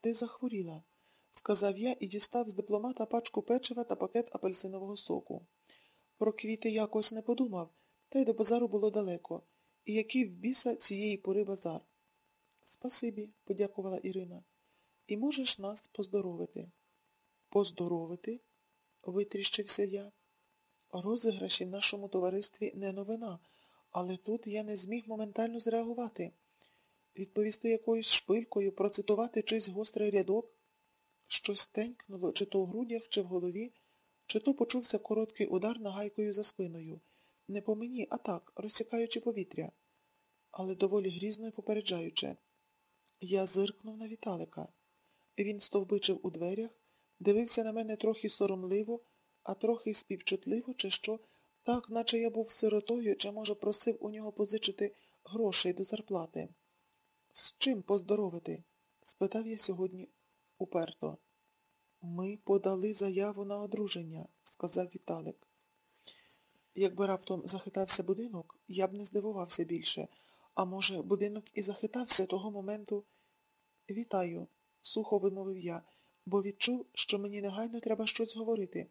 ти захворіла, сказав я і дістав з дипломата пачку печива та пакет апельсинового соку. Про квіти якось не подумав, та й до базару було далеко. І який в біса цієї пори базар. Спасибі, подякувала Ірина. І можеш нас поздоровити. Поздоровити? витріщився я. Розіграші в нашому товаристві не новина, але тут я не зміг моментально зреагувати, відповісти якоюсь шпилькою, процитувати чийсь гострий рядок. Щось тенькнуло, чи то в грудях, чи в голові, чи то почувся короткий удар нагайкою за спиною. Не по мені, а так, розсікаючи повітря, але доволі грізно і попереджаючи. Я зиркнув на Віталика. Він стовбичив у дверях, дивився на мене трохи соромливо, а трохи співчутливо, чи що, так, наче я був сиротою, чи, може, просив у нього позичити грошей до зарплати. З чим поздоровити? спитав я сьогодні уперто. Ми подали заяву на одруження, сказав Віталик. Якби раптом захитався будинок, я б не здивувався більше. А може, будинок і захитався того моменту. Вітаю, сухо вимовив я, бо відчув, що мені негайно треба щось говорити.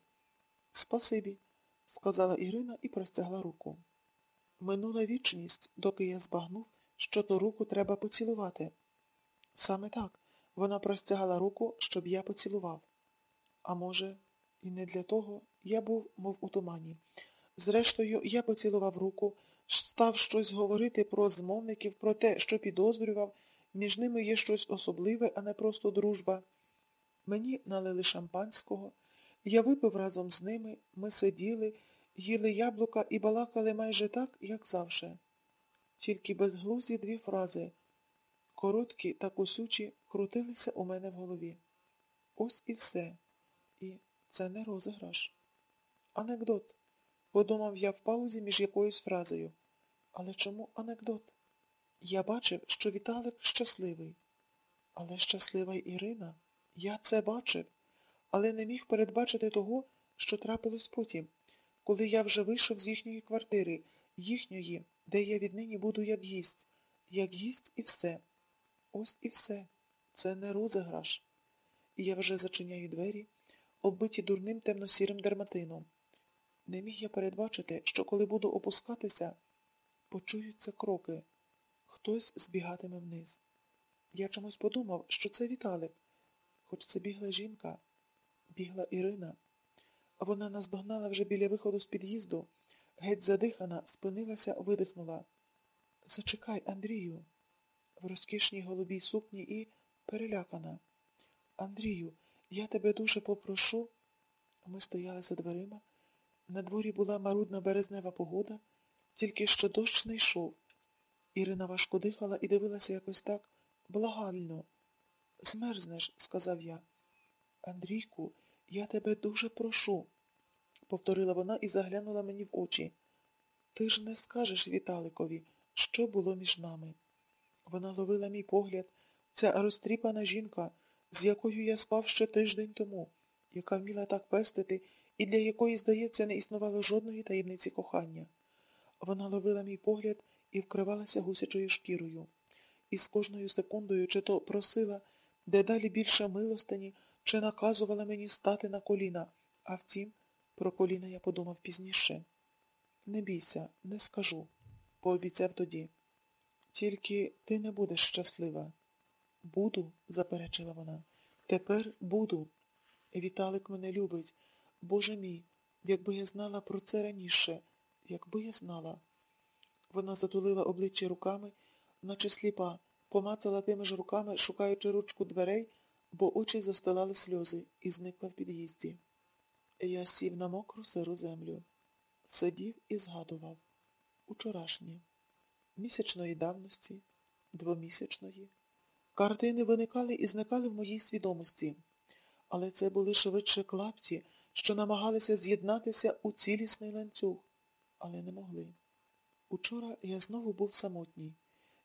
Спасибі, сказала Ірина і простягла руку. Минула вічність, доки я збагнув, що ту руку треба поцілувати. Саме так вона простягала руку, щоб я поцілував. А може, і не для того я був, мов у тумані. Зрештою, я поцілував руку, став щось говорити про змовників, про те, що підозрював, між ними є щось особливе, а не просто дружба. Мені налили шампанського, я випив разом з ними, ми сиділи, їли яблука і балакали майже так, як завше. Тільки безглузді дві фрази, короткі та косючі, крутилися у мене в голові. Ось і все. І це не розіграш. Анекдот. Подумав я в паузі між якоюсь фразою. Але чому анекдот? Я бачив, що Віталик щасливий. Але щаслива Ірина. Я це бачив, але не міг передбачити того, що трапилось потім, коли я вже вийшов з їхньої квартири, їхньої, де я віднині буду як гість, як гість і все. Ось і все. Це не розіграш. І я вже зачиняю двері, оббиті дурним темно-сірим дерматином. Не міг я передбачити, що коли буду опускатися, почуються кроки. Хтось збігатиме вниз. Я чомусь подумав, що це Віталик, хоч це бігла жінка, бігла Ірина. Вона наздогнала вже біля виходу з під'їзду, геть задихана, спинилася, видихнула. Зачекай, Андрію, в розкішній голубій сукні і перелякана. Андрію, я тебе дуже попрошу. Ми стояли за дверима. На дворі була марудна березнева погода, тільки що дощ не йшов. Ірина важко дихала і дивилася якось так благально. Змерзнеш, сказав я. Андрійку, я тебе дуже прошу, повторила вона і заглянула мені в очі. Ти ж не скажеш Віталикові, що було між нами. Вона ловила мій погляд, ця розтріпана жінка, з якою я спав ще тиждень тому, яка вміла так пестити і для якої, здається, не існувало жодної таємниці кохання. Вона ловила мій погляд і вкривалася гусячою шкірою. І з кожною секундою чи то просила дедалі більше милостині, чи наказувала мені стати на коліна, а втім, про коліна я подумав пізніше. Не бійся, не скажу, пообіцяв тоді. Тільки ти не будеш щаслива. Буду, заперечила вона. Тепер буду. Віталик мене любить. Боже мій, якби я знала про це раніше, якби я знала. Вона затулила обличчя руками, наче сліпа, помацала тими ж руками, шукаючи ручку дверей, бо очі застилали сльози, і зникла в під'їзді. Я сів на мокру сиру землю, сидів і згадував учорашнє, місячної давності, двомісячної. Картини виникали і зникали в моїй свідомості, але це були швидше клапці що намагалися з'єднатися у цілісний ланцюг, але не могли. Учора я знову був самотній.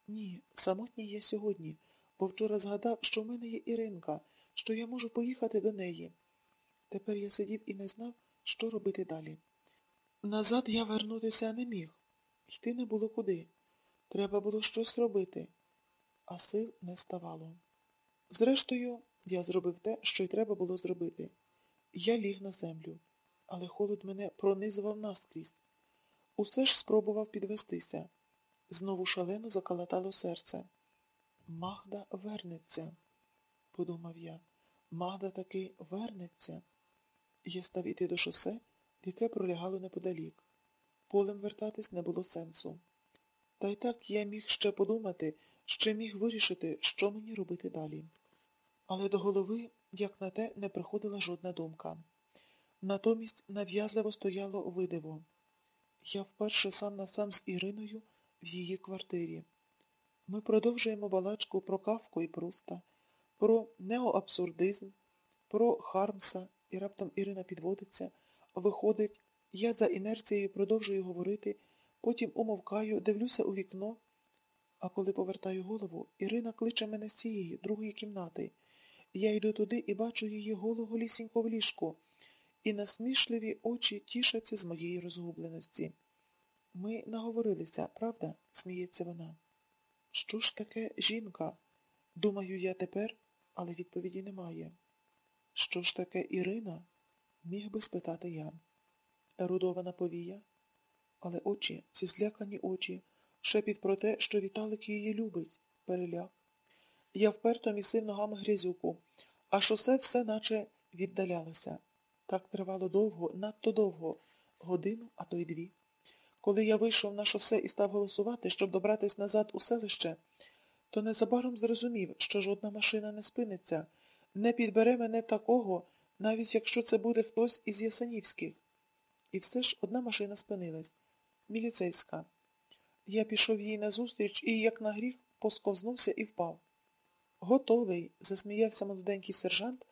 Ні, самотній я сьогодні, бо вчора згадав, що в мене є Іринка, що я можу поїхати до неї. Тепер я сидів і не знав, що робити далі. Назад я вернутися не міг. Йти не було куди. Треба було щось робити, а сил не ставало. Зрештою, Я зробив те, що й треба було зробити. Я ліг на землю, але холод мене пронизував наскрізь. Усе ж спробував підвестися. Знову шалено закалатало серце. Магда вернеться, подумав я. Магда таки вернеться. Я став іти до шосе, яке пролягало неподалік. Полем вертатись не було сенсу. Та й так я міг ще подумати, ще міг вирішити, що мені робити далі. Але до голови, як на те, не приходила жодна думка. Натомість нав'язливо стояло видиво. Я вперше сам на сам з Іриною в її квартирі. Ми продовжуємо балачку про Кавку і Пруста, про неоабсурдизм, про Хармса, і раптом Ірина підводиться, виходить, я за інерцією продовжую говорити, потім умовкаю, дивлюся у вікно, а коли повертаю голову, Ірина кличе мене з цієї, другої кімнати. Я йду туди і бачу її голого лісінько в ліжку, і насмішливі очі тішаться з моєї розгубленості. Ми наговорилися, правда? сміється вона. Що ж таке жінка? Думаю я тепер, але відповіді немає. Що ж таке Ірина? Міг би спитати я. Ерудована повія, але очі, ці злякані очі, шепіт про те, що Віталик її любить, переляк. Я вперто місив ногами грязюку, а шосе все наче віддалялося. Так тривало довго, надто довго, годину, а то й дві. Коли я вийшов на шосе і став голосувати, щоб добратись назад у селище, то незабаром зрозумів, що жодна машина не спиниться, не підбере мене такого, навіть якщо це буде хтось із Ясанівських. І все ж одна машина спинилась міліцейська. Я пішов їй назустріч і, як на гріх, посковзнувся і впав. Готовий, засміявся молоденький сержант,